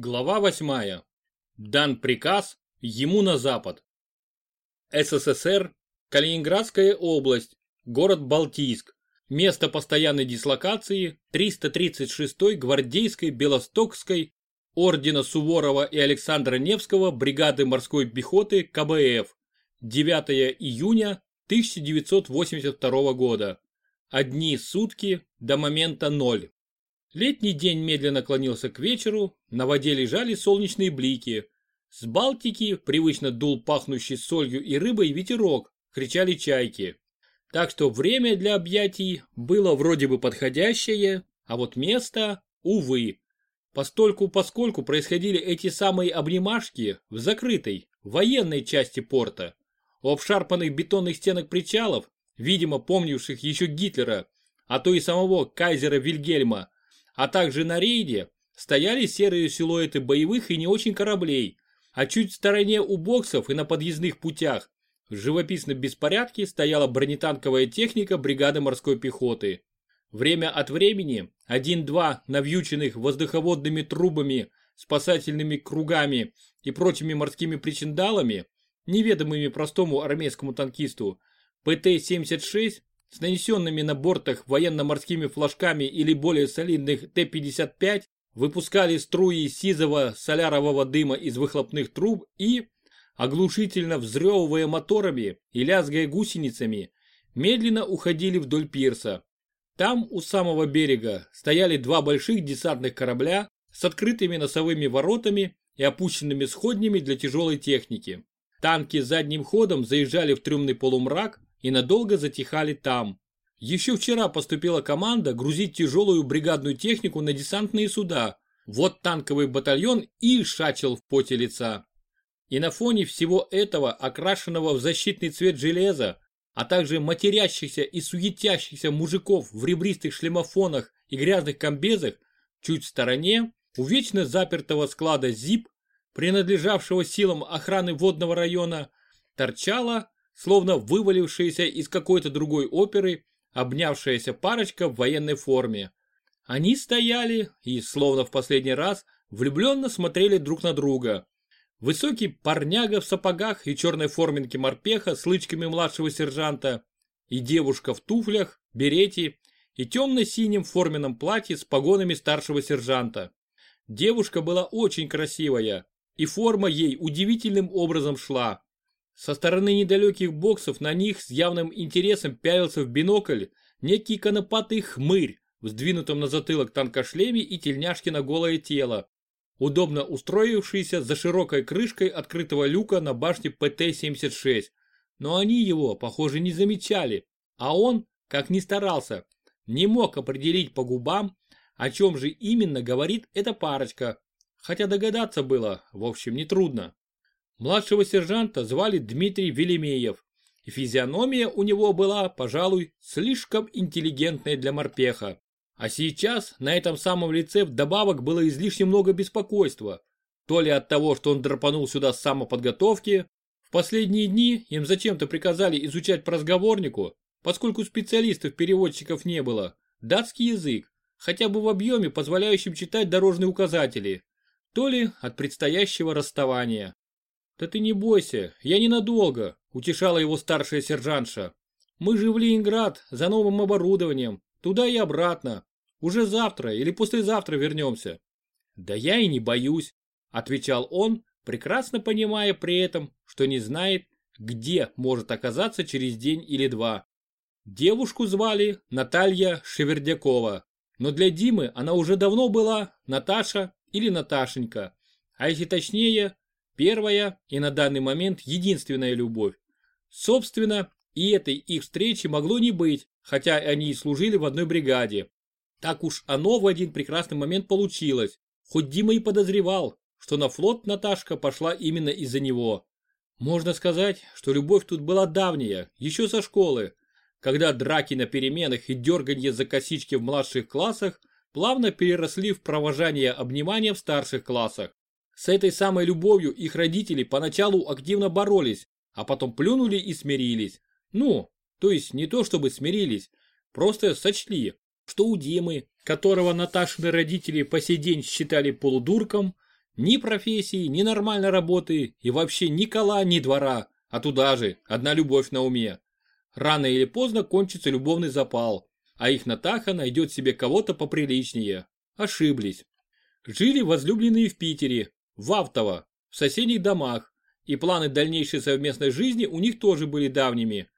Глава 8. Дан приказ ему на запад. СССР, Калининградская область, город Балтийск, место постоянной дислокации 336-й гвардейской Белостокской ордена Суворова и Александра Невского бригады морской пехоты КБФ, 9 июня 1982 года. Одни сутки до момента ноль. Летний день медленно клонился к вечеру, на воде лежали солнечные блики. С Балтики привычно дул пахнущий солью и рыбой ветерок, кричали чайки. Так что время для объятий было вроде бы подходящее, а вот место, увы. Постольку поскольку происходили эти самые обнимашки в закрытой, военной части порта. У обшарпанных бетонных стенок причалов, видимо помнивших еще Гитлера, а то и самого кайзера Вильгельма, а также на рейде стояли серые силуэты боевых и не очень кораблей, а чуть в стороне у боксов и на подъездных путях в живописном беспорядке стояла бронетанковая техника бригады морской пехоты. Время от времени один-два навьюченных воздуховодными трубами, спасательными кругами и прочими морскими причиндалами, неведомыми простому армейскому танкисту, ПТ-76 с нанесенными на бортах военно-морскими флажками или более солидных Т-55 выпускали струи сизого солярового дыма из выхлопных труб и, оглушительно взрёвывая моторами и лязгая гусеницами, медленно уходили вдоль пирса. Там у самого берега стояли два больших десантных корабля с открытыми носовыми воротами и опущенными сходнями для тяжелой техники. Танки задним ходом заезжали в трюмный полумрак, и надолго затихали там. Еще вчера поступила команда грузить тяжелую бригадную технику на десантные суда. Вот танковый батальон и шачил в поте лица. И на фоне всего этого, окрашенного в защитный цвет железа, а также матерящихся и суетящихся мужиков в ребристых шлемофонах и грязных комбезах, чуть в стороне, у вечно запертого склада ЗИП, принадлежавшего силам охраны водного района, торчала словно вывалившаяся из какой-то другой оперы, обнявшаяся парочка в военной форме. Они стояли и, словно в последний раз, влюбленно смотрели друг на друга. Высокий парняга в сапогах и черной форменке морпеха с лычками младшего сержанта и девушка в туфлях, берете и темно-синем форменном платье с погонами старшего сержанта. Девушка была очень красивая, и форма ей удивительным образом шла. Со стороны недалеких боксов на них с явным интересом пялился в бинокль некий конопатый хмырь в сдвинутом на затылок танкошлеме и тельняшке на голое тело, удобно устроившийся за широкой крышкой открытого люка на башне ПТ-76. Но они его, похоже, не замечали, а он, как ни старался, не мог определить по губам, о чем же именно говорит эта парочка, хотя догадаться было, в общем, нетрудно. Младшего сержанта звали Дмитрий Велимеев, и физиономия у него была, пожалуй, слишком интеллигентная для морпеха. А сейчас на этом самом лице вдобавок было излишне много беспокойства. То ли от того, что он драпанул сюда с самоподготовки, в последние дни им зачем-то приказали изучать по разговорнику, поскольку специалистов-переводчиков не было, датский язык, хотя бы в объеме, позволяющем читать дорожные указатели, то ли от предстоящего расставания. «Да ты не бойся, я ненадолго», – утешала его старшая сержантша. «Мы же в Ленинград за новым оборудованием, туда и обратно. Уже завтра или послезавтра вернемся». «Да я и не боюсь», – отвечал он, прекрасно понимая при этом, что не знает, где может оказаться через день или два. Девушку звали Наталья Шевердякова, но для Димы она уже давно была Наташа или Наташенька, а если точнее, Первая и на данный момент единственная любовь. Собственно, и этой их встречи могло не быть, хотя они и служили в одной бригаде. Так уж оно в один прекрасный момент получилось, хоть Дима и подозревал, что на флот Наташка пошла именно из-за него. Можно сказать, что любовь тут была давняя, еще со школы, когда драки на переменах и дерганье за косички в младших классах плавно переросли в провожание обнимания в старших классах. С этой самой любовью их родители поначалу активно боролись, а потом плюнули и смирились. Ну, то есть не то чтобы смирились, просто сочли, что у Димы, которого Наташины родители по сей день считали полудурком, Ни профессии, ни нормальной работы и вообще ни кола, ни двора, а туда же, одна любовь на уме. Рано или поздно кончится любовный запал, а их Натаха найдет себе кого-то поприличнее. Ошиблись. Жили возлюбленные в Питере, в Автово, в соседних домах, и планы дальнейшей совместной жизни у них тоже были давними.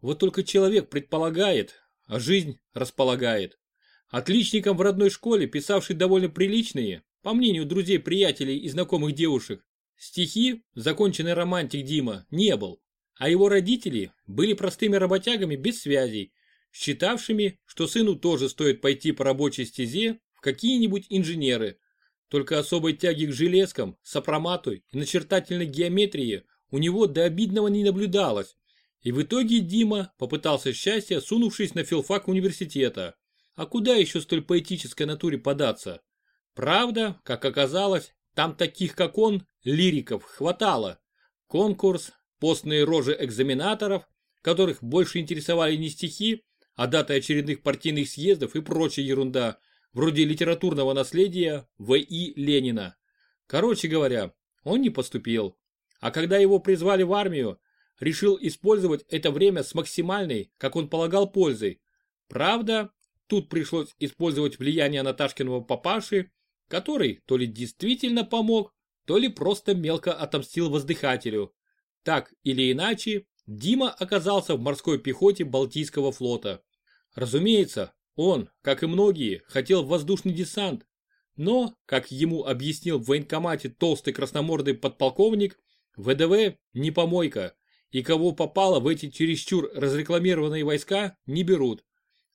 Вот только человек предполагает, а жизнь располагает. Отличником в родной школе, писавший довольно приличные, по мнению друзей, приятелей и знакомых девушек, стихи законченный романтик Дима не был, а его родители были простыми работягами без связей, считавшими, что сыну тоже стоит пойти по рабочей стезе в какие-нибудь инженеры. Только особой тяги к железкам, сопромату и начертательной геометрии у него до обидного не наблюдалось. И в итоге Дима попытался счастья, сунувшись на филфак университета. А куда еще столь поэтической натуре податься? Правда, как оказалось, там таких как он, лириков, хватало. Конкурс, постные рожи экзаменаторов, которых больше интересовали не стихи, а даты очередных партийных съездов и прочая ерунда, вроде литературного наследия В.И. Ленина. Короче говоря, он не поступил. А когда его призвали в армию, решил использовать это время с максимальной, как он полагал, пользой. Правда, тут пришлось использовать влияние Наташкиного папаши, который то ли действительно помог, то ли просто мелко отомстил воздыхателю. Так или иначе, Дима оказался в морской пехоте Балтийского флота. Разумеется, он, как и многие, хотел воздушный десант, но, как ему объяснил в военкомате толстый красномордый подполковник, ВДВ не помойка, и кого попало в эти чересчур разрекламированные войска не берут.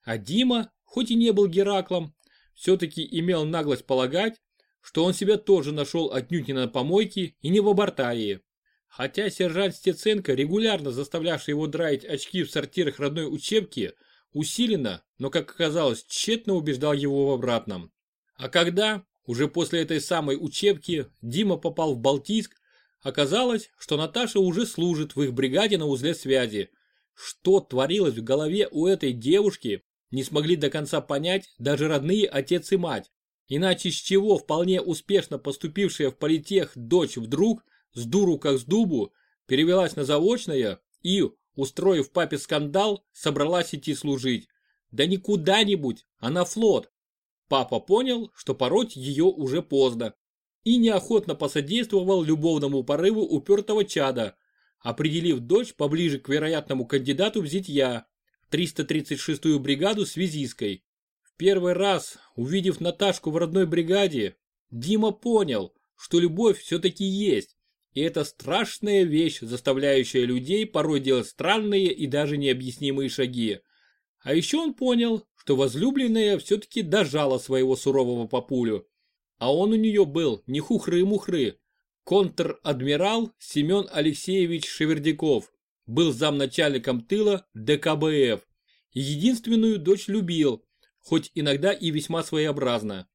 А Дима, хоть и не был Гераклом, все-таки имел наглость полагать, что он себя тоже нашел отнюдь не на помойке и не в абортарии. Хотя сержант Стеценко, регулярно заставлявший его драить очки в сортирах родной учебки, усиленно, но как оказалось, тщетно убеждал его в обратном. А когда, уже после этой самой учебки, Дима попал в Балтийск, оказалось, что Наташа уже служит в их бригаде на узле связи. Что творилось в голове у этой девушки, не смогли до конца понять даже родные отец и мать. Иначе с чего вполне успешно поступившая в политех дочь вдруг, с дуру как с дубу, перевелась на заочное и, устроив папе скандал, собралась идти служить. Да не куда-нибудь, а на флот. Папа понял, что пороть ее уже поздно. И неохотно посодействовал любовному порыву упертого чада, определив дочь поближе к вероятному кандидату в зятья, 336-ю бригаду связисткой. В первый раз, увидев Наташку в родной бригаде, Дима понял, что любовь все-таки есть, и это страшная вещь, заставляющая людей порой делать странные и даже необъяснимые шаги. А еще он понял, что возлюбленная все-таки дожала своего сурового папулю. А он у нее был не хухры-мухры. Контр-адмирал Семен Алексеевич Шевердяков был замначальником тыла ДКБФ. Единственную дочь любил, хоть иногда и весьма своеобразно.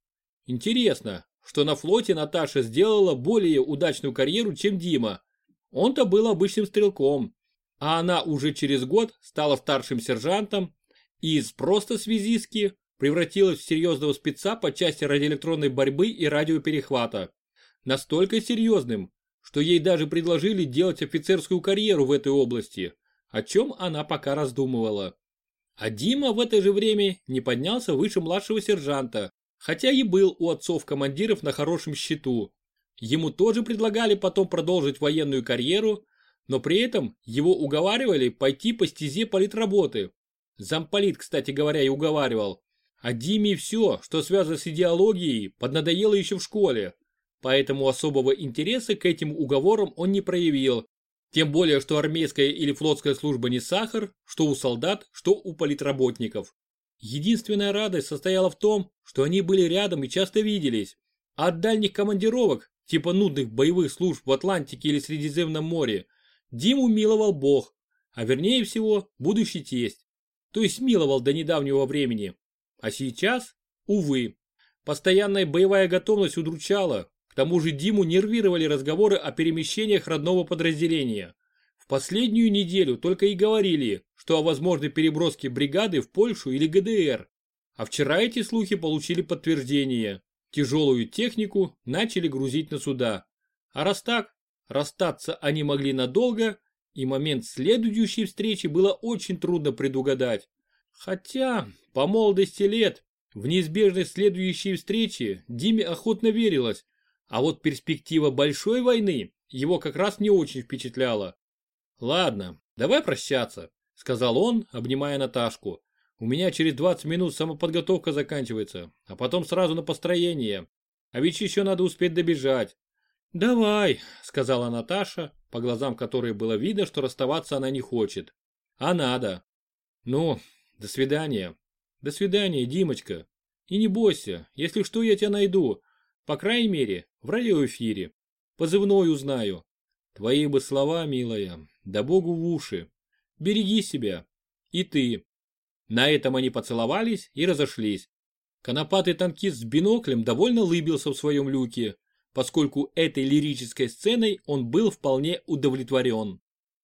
Интересно, что на флоте Наташа сделала более удачную карьеру, чем Дима. Он-то был обычным стрелком, а она уже через год стала старшим сержантом и из просто связистки превратилась в серьезного спеца по части радиоэлектронной борьбы и радиоперехвата. Настолько серьезным, что ей даже предложили делать офицерскую карьеру в этой области, о чем она пока раздумывала. А Дима в это же время не поднялся выше младшего сержанта, хотя и был у отцов командиров на хорошем счету. Ему тоже предлагали потом продолжить военную карьеру, но при этом его уговаривали пойти по стезе политработы. Замполит, кстати говоря, и уговаривал. А Диме все, что связано с идеологией, поднадоело еще в школе, поэтому особого интереса к этим уговорам он не проявил. Тем более, что армейская или флотская служба не сахар, что у солдат, что у политработников. Единственная радость состояла в том, что они были рядом и часто виделись. А от дальних командировок, типа нудных боевых служб в Атлантике или Средиземном море, Диму миловал Бог, а вернее всего будущий тесть. То есть миловал до недавнего времени. А сейчас, увы, постоянная боевая готовность удручала, к тому же Диму нервировали разговоры о перемещениях родного подразделения. Последнюю неделю только и говорили, что о возможной переброске бригады в Польшу или ГДР. А вчера эти слухи получили подтверждение. тяжелую технику начали грузить на суда. А раз так, расстаться они могли надолго, и момент следующей встречи было очень трудно предугадать. Хотя, по молодости лет, в неизбежность следующей встречи Диме охотно верилось, а вот перспектива большой войны его как раз не очень впечатляла. «Ладно, давай прощаться», — сказал он, обнимая Наташку. «У меня через 20 минут самоподготовка заканчивается, а потом сразу на построение. А ведь еще надо успеть добежать». «Давай», — сказала Наташа, по глазам которой было видно, что расставаться она не хочет. «А надо». «Ну, до свидания». «До свидания, Димочка. И не бойся, если что, я тебя найду. По крайней мере, в радиоэфире. Позывной узнаю. Твои бы слова, милая, да богу в уши. Береги себя. И ты. На этом они поцеловались и разошлись. Конопатый танкист с биноклем довольно лыбился в своем люке, поскольку этой лирической сценой он был вполне удовлетворен.